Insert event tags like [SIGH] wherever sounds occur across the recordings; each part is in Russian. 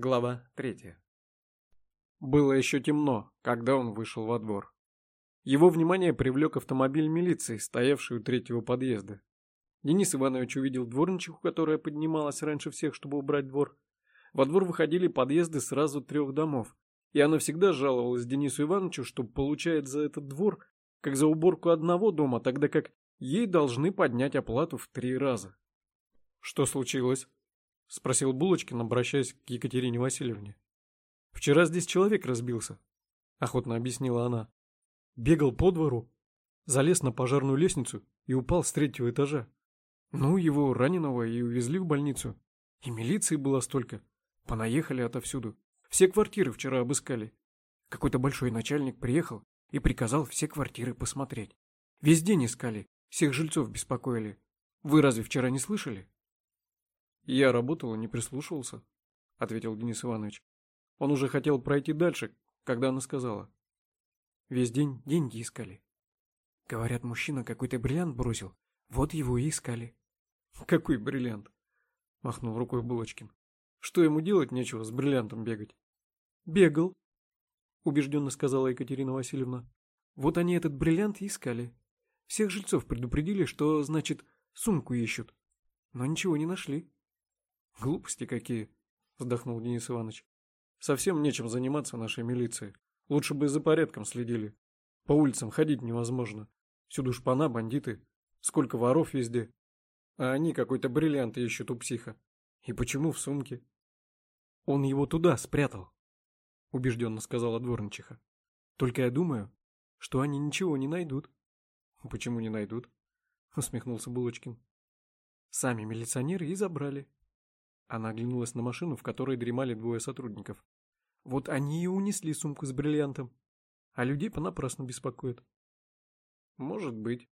Глава третья. Было еще темно, когда он вышел во двор. Его внимание привлек автомобиль милиции, стоявший у третьего подъезда. Денис Иванович увидел дворничиху, которая поднималась раньше всех, чтобы убрать двор. Во двор выходили подъезды сразу трех домов, и она всегда жаловалась Денису Ивановичу, что получает за этот двор, как за уборку одного дома, тогда как ей должны поднять оплату в три раза. «Что случилось?» — спросил Булочкин, обращаясь к Екатерине Васильевне. «Вчера здесь человек разбился», — охотно объяснила она. «Бегал по двору, залез на пожарную лестницу и упал с третьего этажа. Ну, его раненого и увезли в больницу. И милиции было столько. Понаехали отовсюду. Все квартиры вчера обыскали. Какой-то большой начальник приехал и приказал все квартиры посмотреть. Весь день искали, всех жильцов беспокоили. Вы разве вчера не слышали?» «Я работал и не прислушивался», — ответил Денис Иванович. Он уже хотел пройти дальше, когда она сказала. «Весь день деньги искали. Говорят, мужчина какой-то бриллиант бросил, вот его и искали». [LAUGHS] «Какой бриллиант?» — махнул рукой Булочкин. «Что ему делать нечего с бриллиантом бегать?» «Бегал», — убежденно сказала Екатерина Васильевна. «Вот они этот бриллиант и искали. Всех жильцов предупредили, что, значит, сумку ищут. Но ничего не нашли». Глупости какие, вздохнул Денис Иванович. Совсем нечем заниматься нашей милиции. Лучше бы за порядком следили. По улицам ходить невозможно. Всюду шпана, бандиты. Сколько воров везде. А они какой-то бриллиант ищут у психа. И почему в сумке? Он его туда спрятал, убежденно сказала дворничиха. Только я думаю, что они ничего не найдут. Почему не найдут? Усмехнулся Булочкин. Сами милиционеры и забрали. Она оглянулась на машину, в которой дремали двое сотрудников. Вот они и унесли сумку с бриллиантом. А людей понапрасну беспокоят. Может быть.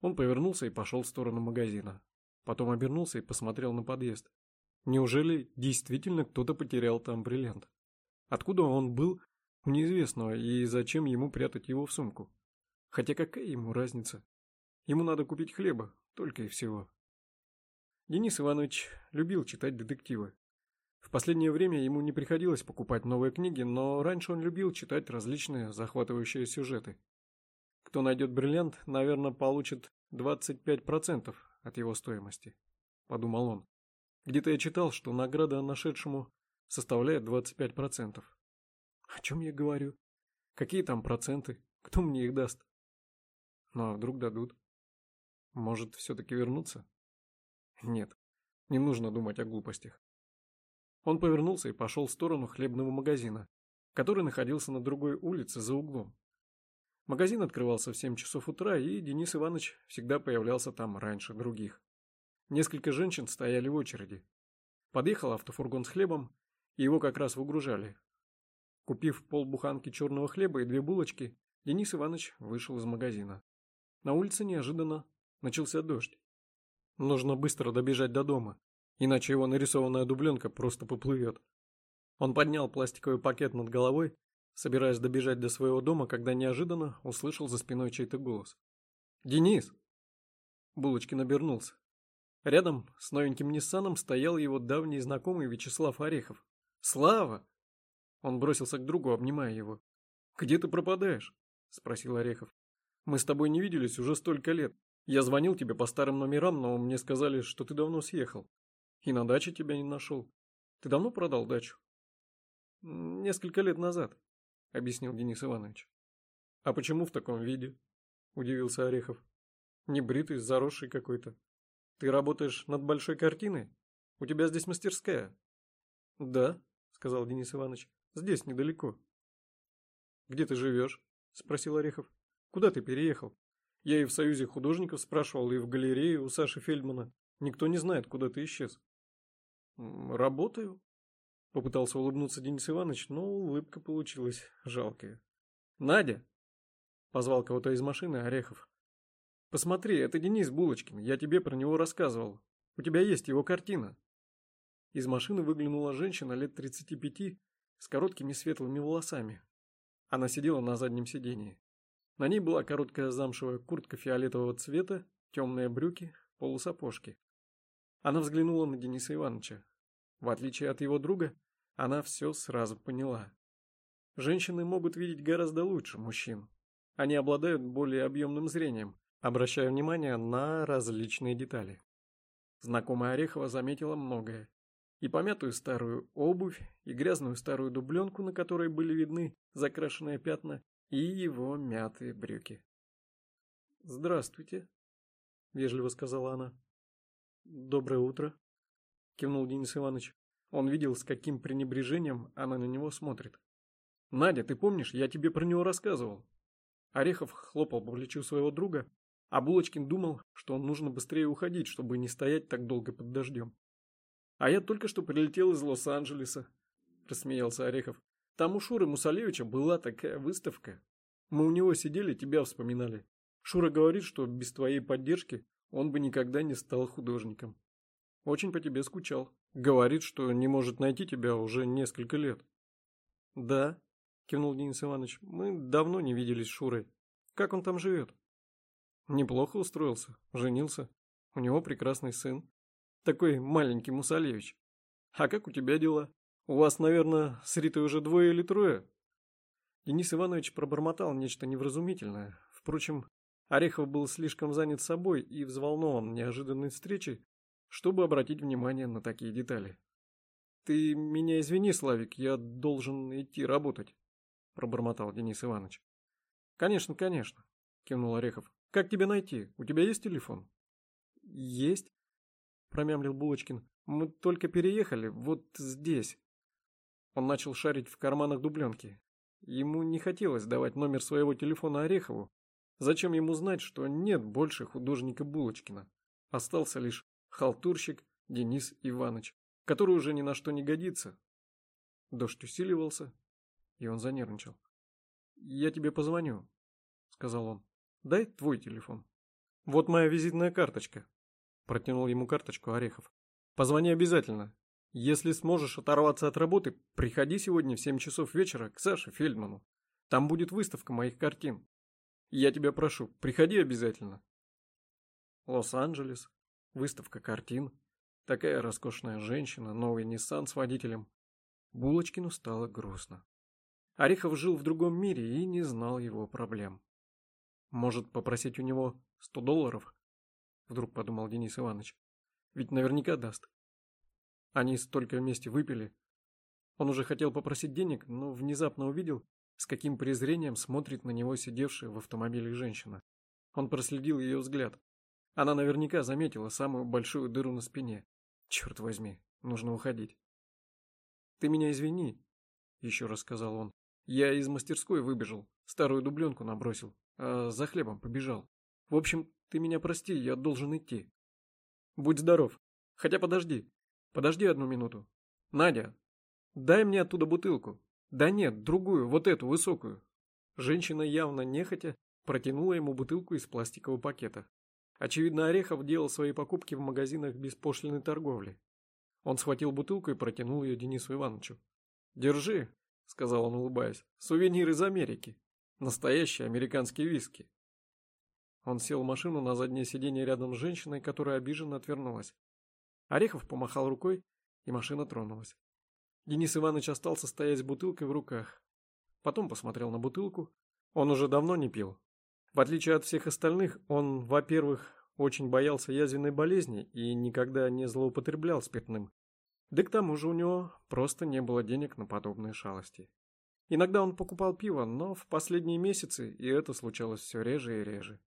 Он повернулся и пошел в сторону магазина. Потом обернулся и посмотрел на подъезд. Неужели действительно кто-то потерял там бриллиант? Откуда он был у неизвестного и зачем ему прятать его в сумку? Хотя какая ему разница? Ему надо купить хлеба, только и всего. Денис Иванович любил читать детективы. В последнее время ему не приходилось покупать новые книги, но раньше он любил читать различные захватывающие сюжеты. Кто найдет бриллиант, наверное, получит 25% от его стоимости, подумал он. Где-то я читал, что награда нашедшему составляет 25%. О чем я говорю? Какие там проценты? Кто мне их даст? Ну а вдруг дадут? Может, все-таки вернуться? Нет, не нужно думать о глупостях. Он повернулся и пошел в сторону хлебного магазина, который находился на другой улице за углом. Магазин открывался в 7 часов утра, и Денис Иванович всегда появлялся там раньше других. Несколько женщин стояли в очереди. Подъехал автофургон с хлебом, и его как раз выгружали. Купив полбуханки черного хлеба и две булочки, Денис Иванович вышел из магазина. На улице неожиданно начался дождь. Нужно быстро добежать до дома, иначе его нарисованная дубленка просто поплывет. Он поднял пластиковый пакет над головой, собираясь добежать до своего дома, когда неожиданно услышал за спиной чей-то голос. «Денис!» Булочкин обернулся. Рядом с новеньким Ниссаном стоял его давний знакомый Вячеслав Орехов. «Слава!» Он бросился к другу, обнимая его. «Где ты пропадаешь?» – спросил Орехов. «Мы с тобой не виделись уже столько лет. Я звонил тебе по старым номерам, но мне сказали, что ты давно съехал. И на даче тебя не нашел. Ты давно продал дачу? Несколько лет назад, объяснил Денис Иванович. А почему в таком виде? Удивился Орехов. Небритый, заросший какой-то. Ты работаешь над большой картиной? У тебя здесь мастерская? Да, сказал Денис Иванович. Здесь недалеко. Где ты живешь? Спросил Орехов. Куда ты переехал? Я и в Союзе художников спрашивал, и в галерее у Саши Фельдмана. Никто не знает, куда ты исчез. Работаю. Попытался улыбнуться Денис Иванович, но улыбка получилась жалкая. Надя! Позвал кого-то из машины Орехов. Посмотри, это Денис Булочкин, я тебе про него рассказывал. У тебя есть его картина. Из машины выглянула женщина лет 35 с короткими светлыми волосами. Она сидела на заднем сидении. На ней была короткая замшевая куртка фиолетового цвета, темные брюки, полусапожки. Она взглянула на Дениса Ивановича. В отличие от его друга, Она все сразу поняла. Женщины могут видеть гораздо лучше мужчин. Они обладают более объемным зрением, обращая внимание на различные детали. Знакомая Орехова заметила многое. И помятую старую обувь, и грязную старую дубленку, на которой были видны закрашенные пятна, и его мятые брюки. «Здравствуйте», — вежливо сказала она. «Доброе утро», — кивнул Денис Иванович. Он видел, с каким пренебрежением она на него смотрит. «Надя, ты помнишь, я тебе про него рассказывал?» Орехов хлопал по плечу своего друга, а Булочкин думал, что он нужно быстрее уходить, чтобы не стоять так долго под дождем. «А я только что прилетел из Лос-Анджелеса», – рассмеялся Орехов. «Там у Шуры Мусалевича была такая выставка. Мы у него сидели, тебя вспоминали. Шура говорит, что без твоей поддержки он бы никогда не стал художником. Очень по тебе скучал. Говорит, что не может найти тебя уже несколько лет». «Да», – кивнул Денис Иванович, – «мы давно не виделись с Шурой. Как он там живет?» Неплохо устроился, женился. У него прекрасный сын. Такой маленький Мусалевич. А как у тебя дела? У вас, наверное, с Ритой уже двое или трое? Денис Иванович пробормотал нечто невразумительное. Впрочем, Орехов был слишком занят собой и взволнован неожиданной встречей, чтобы обратить внимание на такие детали. «Ты меня извини, Славик, я должен идти работать», – пробормотал Денис Иванович. «Конечно, конечно», – кивнул Орехов. Как тебя найти? У тебя есть телефон? Есть, промямлил Булочкин. Мы только переехали, вот здесь. Он начал шарить в карманах дубленки. Ему не хотелось давать номер своего телефона Орехову. Зачем ему знать, что нет больше художника Булочкина? Остался лишь халтурщик Денис Иванович, который уже ни на что не годится. Дождь усиливался, и он занервничал. «Я тебе позвоню», — сказал он. Дай твой телефон. Вот моя визитная карточка. Протянул ему карточку Орехов. Позвони обязательно. Если сможешь оторваться от работы, приходи сегодня в 7 часов вечера к Саше Фельдману. Там будет выставка моих картин. Я тебя прошу, приходи обязательно. Лос-Анджелес, выставка картин, такая роскошная женщина, новый Ниссан с водителем. Булочкину стало грустно. Орехов жил в другом мире и не знал его проблем. Может, попросить у него сто долларов? Вдруг подумал Денис Иванович. Ведь наверняка даст. Они столько вместе выпили. Он уже хотел попросить денег, но внезапно увидел, с каким презрением смотрит на него сидевшая в автомобиле женщина. Он проследил ее взгляд. Она наверняка заметила самую большую дыру на спине. Черт возьми, нужно уходить. «Ты меня извини», — еще раз сказал он. «Я из мастерской выбежал, старую дубленку набросил а за хлебом побежал. В общем, ты меня прости, я должен идти. Будь здоров. Хотя подожди. Подожди одну минуту. Надя, дай мне оттуда бутылку. Да нет, другую, вот эту, высокую. Женщина явно нехотя протянула ему бутылку из пластикового пакета. Очевидно, Орехов делал свои покупки в магазинах беспошлиной торговли. Он схватил бутылку и протянул ее Денису Ивановичу. «Держи», — сказал он, улыбаясь, — «сувенир из Америки». Настоящий американский виски. Он сел в машину на заднее сиденье рядом с женщиной, которая обиженно отвернулась. Орехов помахал рукой, и машина тронулась. Денис Иванович остался стоять с бутылкой в руках. Потом посмотрел на бутылку. Он уже давно не пил. В отличие от всех остальных, он, во-первых, очень боялся язвенной болезни и никогда не злоупотреблял спиртным. Да к тому же у него просто не было денег на подобные шалости. Иногда он покупал пиво, но в последние месяцы и это случалось все реже и реже.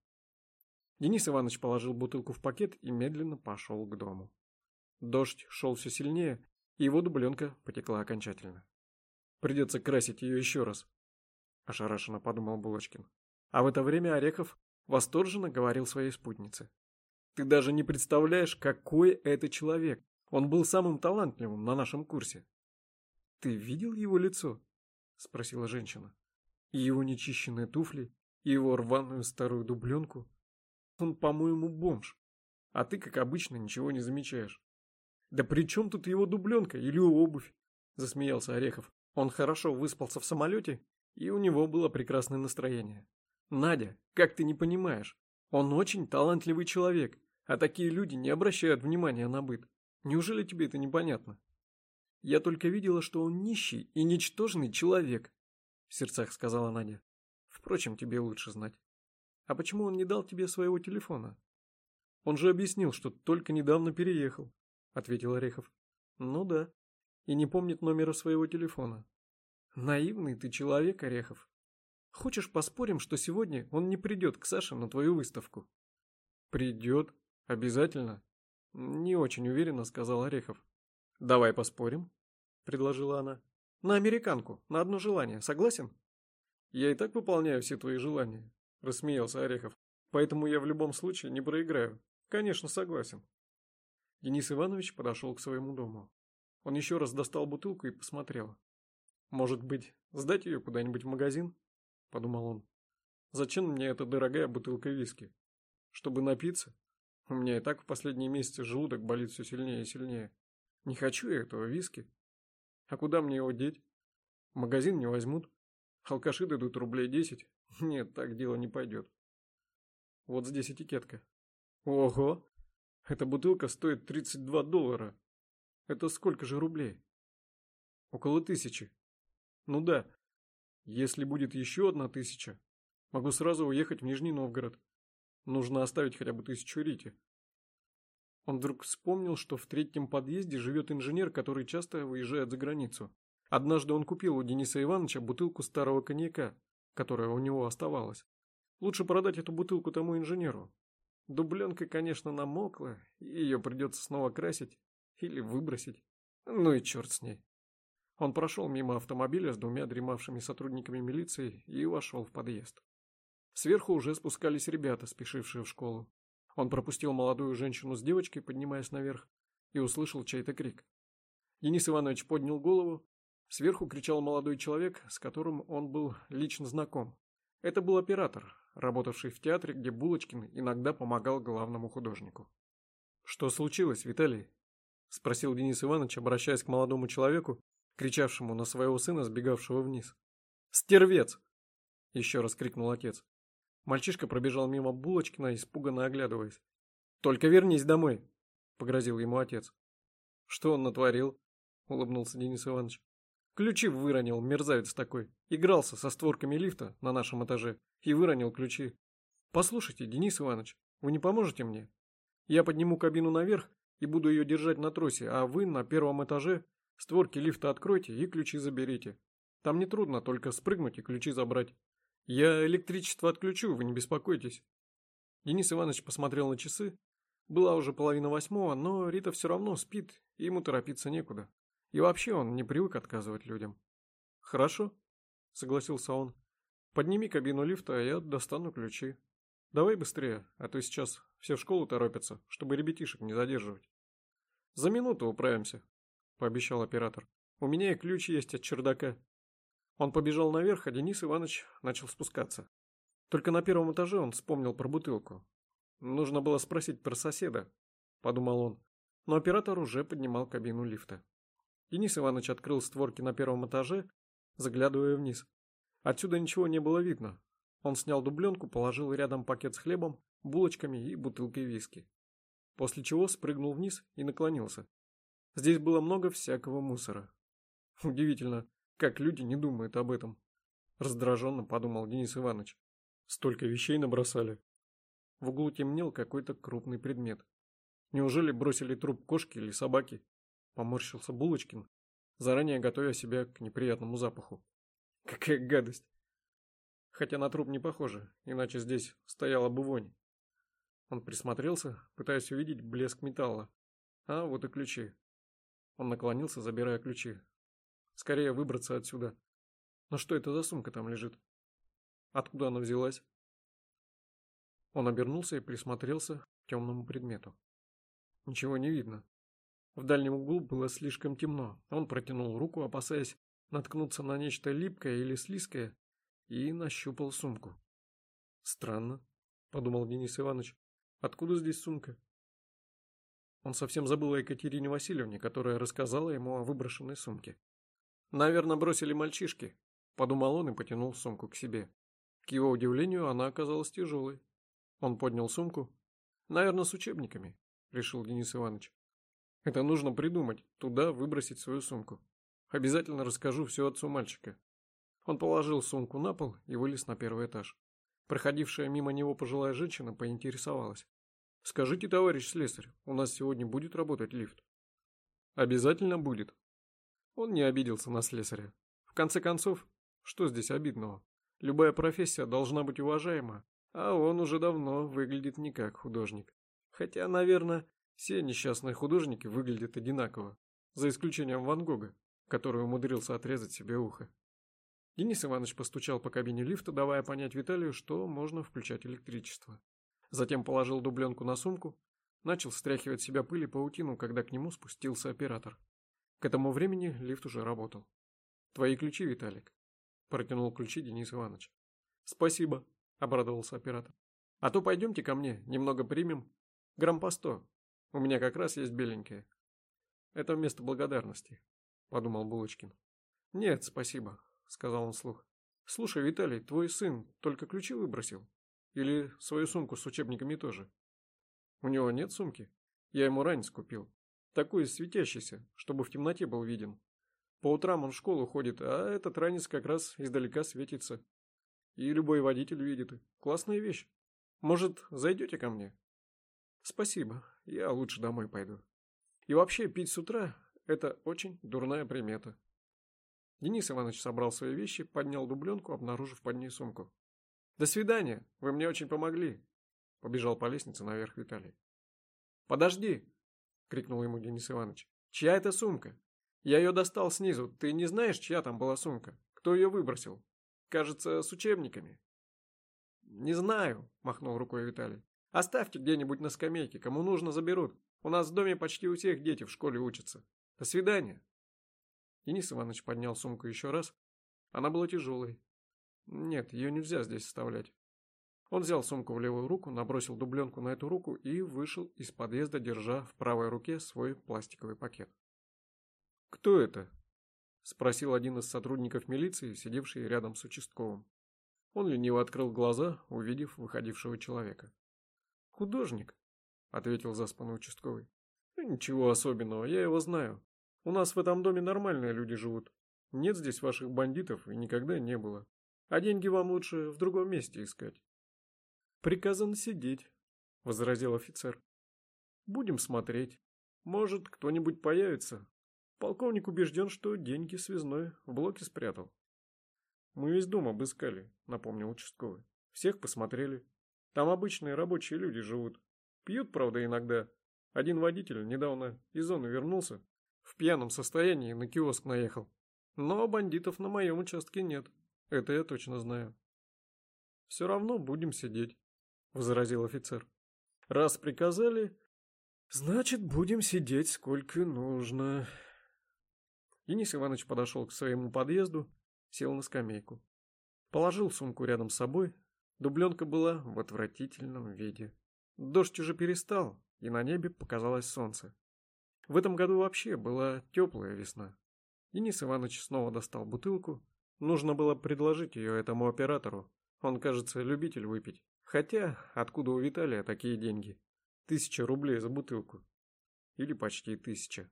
Денис Иванович положил бутылку в пакет и медленно пошел к дому. Дождь шел все сильнее, и его дубленка потекла окончательно. Придется красить ее еще раз, ошарашенно подумал Булочкин. А в это время Орехов восторженно говорил своей спутнице. Ты даже не представляешь, какой это человек. Он был самым талантливым на нашем курсе. Ты видел его лицо? спросила женщина. И его нечищенные туфли, и его рваную старую дубленку. Он, по-моему, бомж. А ты, как обычно, ничего не замечаешь. Да при чем тут его дубленка или обувь? Засмеялся Орехов. Он хорошо выспался в самолете, и у него было прекрасное настроение. Надя, как ты не понимаешь? Он очень талантливый человек, а такие люди не обращают внимания на быт. Неужели тебе это непонятно? Я только видела, что он нищий и ничтожный человек, в сердцах сказала Надя. Впрочем, тебе лучше знать. А почему он не дал тебе своего телефона? Он же объяснил, что только недавно переехал, ответил Орехов. Ну да. И не помнит номера своего телефона. Наивный ты человек, Орехов. Хочешь поспорим, что сегодня он не придет к Саше на твою выставку? Придет. Обязательно. Не очень уверенно, сказал Орехов. Давай поспорим, предложила она. На американку, на одно желание. Согласен? Я и так выполняю все твои желания, рассмеялся Орехов. Поэтому я в любом случае не проиграю. Конечно, согласен. Денис Иванович подошел к своему дому. Он еще раз достал бутылку и посмотрел. Может быть, сдать ее куда-нибудь в магазин? Подумал он. Зачем мне эта дорогая бутылка виски? Чтобы напиться? У меня и так в последние месяцы желудок болит все сильнее и сильнее. Не хочу я этого виски. А куда мне его деть? В магазин не возьмут. Алкаши дадут рублей десять. Нет, так дело не пойдет. Вот здесь этикетка. Ого! Эта бутылка стоит 32 доллара. Это сколько же рублей? Около тысячи. Ну да. Если будет еще одна тысяча, могу сразу уехать в Нижний Новгород. Нужно оставить хотя бы тысячу Рите. Он вдруг вспомнил, что в третьем подъезде живет инженер, который часто выезжает за границу. Однажды он купил у Дениса Ивановича бутылку старого коньяка, которая у него оставалась. Лучше продать эту бутылку тому инженеру. Дубленка, конечно, намокла, ее придется снова красить или выбросить. Ну и черт с ней. Он прошел мимо автомобиля с двумя дремавшими сотрудниками милиции и вошел в подъезд. Сверху уже спускались ребята, спешившие в школу. Он пропустил молодую женщину с девочкой, поднимаясь наверх, и услышал чей-то крик. Денис Иванович поднял голову. Сверху кричал молодой человек, с которым он был лично знаком. Это был оператор, работавший в театре, где Булочкин иногда помогал главному художнику. «Что случилось, Виталий?» – спросил Денис Иванович, обращаясь к молодому человеку, кричавшему на своего сына, сбегавшего вниз. «Стервец!» – еще раз крикнул отец. Мальчишка пробежал мимо Булочкина, испуганно оглядываясь. «Только вернись домой!» – погрозил ему отец. «Что он натворил?» – улыбнулся Денис Иванович. «Ключи выронил, мерзавец такой. Игрался со створками лифта на нашем этаже и выронил ключи. Послушайте, Денис Иванович, вы не поможете мне? Я подниму кабину наверх и буду ее держать на тросе, а вы на первом этаже Створки лифта откройте и ключи заберите. Там не трудно, только спрыгнуть и ключи забрать. Я электричество отключу, вы не беспокойтесь. Денис Иванович посмотрел на часы. Была уже половина восьмого, но Рита все равно спит, и ему торопиться некуда. И вообще он не привык отказывать людям. Хорошо, согласился он. Подними кабину лифта, а я достану ключи. Давай быстрее, а то сейчас все в школу торопятся, чтобы ребятишек не задерживать. За минуту управимся пообещал оператор. «У меня и ключ есть от чердака». Он побежал наверх, а Денис Иванович начал спускаться. Только на первом этаже он вспомнил про бутылку. Нужно было спросить про соседа, подумал он, но оператор уже поднимал кабину лифта. Денис Иванович открыл створки на первом этаже, заглядывая вниз. Отсюда ничего не было видно. Он снял дубленку, положил рядом пакет с хлебом, булочками и бутылкой виски. После чего спрыгнул вниз и наклонился. Здесь было много всякого мусора. Удивительно, как люди не думают об этом. Раздраженно подумал Денис Иванович. Столько вещей набросали. В углу темнел какой-то крупный предмет. Неужели бросили труп кошки или собаки? Поморщился Булочкин, заранее готовя себя к неприятному запаху. Какая гадость. Хотя на труп не похоже, иначе здесь стояла бы вонь. Он присмотрелся, пытаясь увидеть блеск металла. А вот и ключи. Он наклонился, забирая ключи. Скорее выбраться отсюда. Но что это за сумка там лежит? Откуда она взялась? Он обернулся и присмотрелся к темному предмету. Ничего не видно. В дальнем углу было слишком темно. Он протянул руку, опасаясь наткнуться на нечто липкое или слизкое, и нащупал сумку. «Странно», — подумал Денис Иванович. «Откуда здесь сумка?» Он совсем забыл о Екатерине Васильевне, которая рассказала ему о выброшенной сумке. «Наверное, бросили мальчишки», – подумал он и потянул сумку к себе. К его удивлению, она оказалась тяжелой. Он поднял сумку. «Наверное, с учебниками», – решил Денис Иванович. Это нужно придумать, туда выбросить свою сумку. Обязательно расскажу все отцу мальчика. Он положил сумку на пол и вылез на первый этаж. Проходившая мимо него пожилая женщина поинтересовалась. «Скажите, товарищ слесарь, у нас сегодня будет работать лифт?» «Обязательно будет». Он не обиделся на слесаря. В конце концов, что здесь обидного? Любая профессия должна быть уважаема, а он уже давно выглядит не как художник. Хотя, наверное, все несчастные художники выглядят одинаково, за исключением Ван Гога, который умудрился отрезать себе ухо. Денис Иванович постучал по кабине лифта, давая понять Виталию, что можно включать электричество. Затем положил дубленку на сумку, начал стряхивать себя пыль и паутину, когда к нему спустился оператор. К этому времени лифт уже работал. «Твои ключи, Виталик», – протянул ключи Денис Иванович. «Спасибо», – обрадовался оператор. «А то пойдемте ко мне, немного примем. Грамм по сто. У меня как раз есть беленькие». «Это вместо благодарности», – подумал Булочкин. «Нет, спасибо», – сказал он вслух. «Слушай, Виталий, твой сын только ключи выбросил? Или свою сумку с учебниками тоже?» «У него нет сумки. Я ему ранец купил. Такой светящийся, чтобы в темноте был виден. По утрам он в школу ходит, а этот ранец как раз издалека светится. И любой водитель видит. Классная вещь. Может, зайдете ко мне? Спасибо, я лучше домой пойду. И вообще, пить с утра – это очень дурная примета. Денис Иванович собрал свои вещи, поднял дубленку, обнаружив под ней сумку. «До свидания, вы мне очень помогли», – побежал по лестнице наверх Виталий. «Подожди!» – крикнул ему Денис Иванович. «Чья это сумка?» Я ее достал снизу. Ты не знаешь, чья там была сумка? Кто ее выбросил? Кажется, с учебниками. Не знаю, махнул рукой Виталий. Оставьте где-нибудь на скамейке. Кому нужно, заберут. У нас в доме почти у всех дети в школе учатся. До свидания. Денис Иванович поднял сумку еще раз. Она была тяжелой. Нет, ее нельзя здесь оставлять. Он взял сумку в левую руку, набросил дубленку на эту руку и вышел из подъезда, держа в правой руке свой пластиковый пакет. «Кто это?» – спросил один из сотрудников милиции, сидевший рядом с участковым. Он лениво открыл глаза, увидев выходившего человека. «Художник», – ответил заспанный участковый. «Ничего особенного, я его знаю. У нас в этом доме нормальные люди живут. Нет здесь ваших бандитов и никогда не было. А деньги вам лучше в другом месте искать». «Приказано сидеть», – возразил офицер. «Будем смотреть. Может, кто-нибудь появится, Полковник убежден, что деньги связной в блоке спрятал. Мы весь дом обыскали, напомнил участковый. Всех посмотрели. Там обычные рабочие люди живут. Пьют, правда, иногда. Один водитель недавно из зоны вернулся. В пьяном состоянии на киоск наехал. Но бандитов на моем участке нет. Это я точно знаю. Все равно будем сидеть, возразил офицер. Раз приказали, значит, будем сидеть сколько нужно. Денис Иванович подошел к своему подъезду, сел на скамейку. Положил сумку рядом с собой. Дубленка была в отвратительном виде. Дождь уже перестал, и на небе показалось солнце. В этом году вообще была теплая весна. Денис Иванович снова достал бутылку. Нужно было предложить ее этому оператору. Он, кажется, любитель выпить. Хотя, откуда у Виталия такие деньги? Тысяча рублей за бутылку. Или почти тысяча.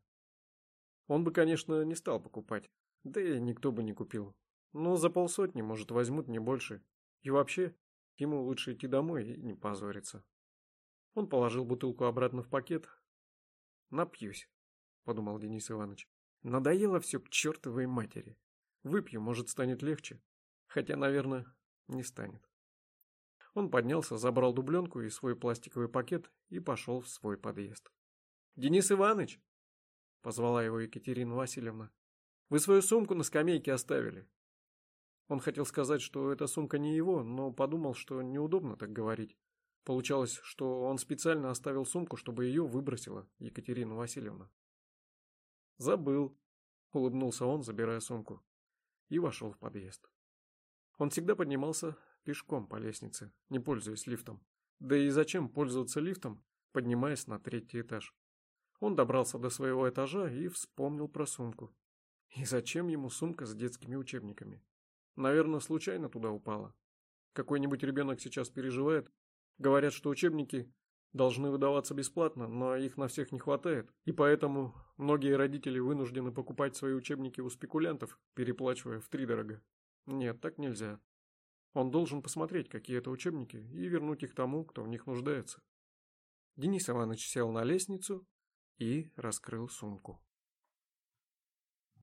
Он бы, конечно, не стал покупать. Да и никто бы не купил. Но за полсотни, может, возьмут не больше. И вообще, ему лучше идти домой и не позориться. Он положил бутылку обратно в пакет. «Напьюсь», — подумал Денис Иванович. «Надоело все к чертовой матери. Выпью, может, станет легче. Хотя, наверное, не станет». Он поднялся, забрал дубленку и свой пластиковый пакет и пошел в свой подъезд. «Денис Иванович!» — позвала его Екатерина Васильевна. «Вы свою сумку на скамейке оставили». Он хотел сказать, что эта сумка не его, но подумал, что неудобно так говорить. Получалось, что он специально оставил сумку, чтобы ее выбросила Екатерина Васильевна. «Забыл», — улыбнулся он, забирая сумку, и вошел в подъезд. Он всегда поднимался пешком по лестнице, не пользуясь лифтом. Да и зачем пользоваться лифтом, поднимаясь на третий этаж? Он добрался до своего этажа и вспомнил про сумку. И зачем ему сумка с детскими учебниками? Наверное, случайно туда упала. Какой-нибудь ребенок сейчас переживает. Говорят, что учебники должны выдаваться бесплатно, но их на всех не хватает, и поэтому многие родители вынуждены покупать свои учебники у спекулянтов, переплачивая втридорога. Нет, так нельзя. Он должен посмотреть, какие это учебники, и вернуть их тому, кто в них нуждается. Денис Иванович сел на лестницу и раскрыл сумку.